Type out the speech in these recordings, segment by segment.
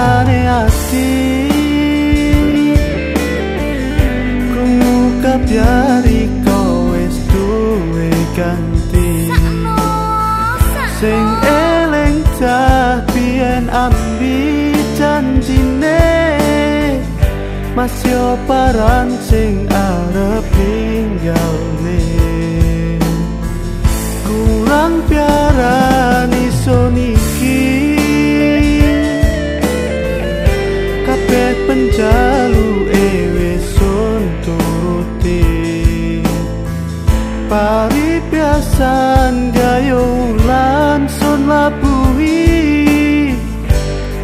rasane ati Krungu kabyari kowe duwe ganti Sing eling tapien ambi janjine Mas yo paran sing arep tinggal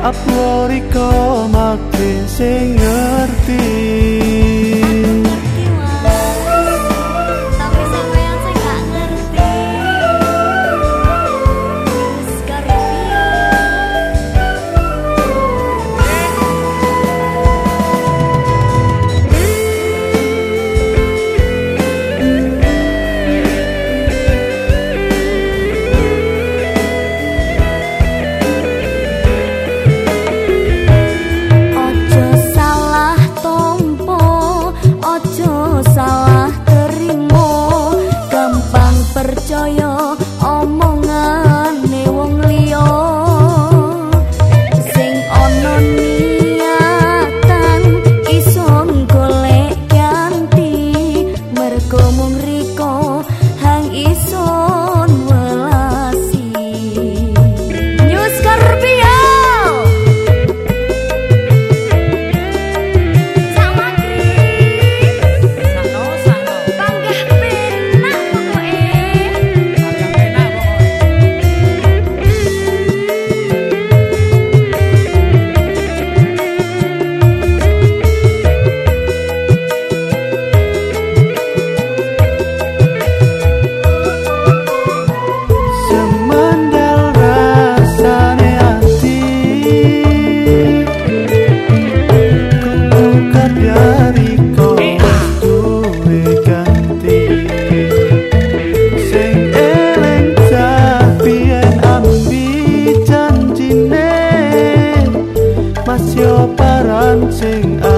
Apori ko makin sing ngerti Aplori ko makin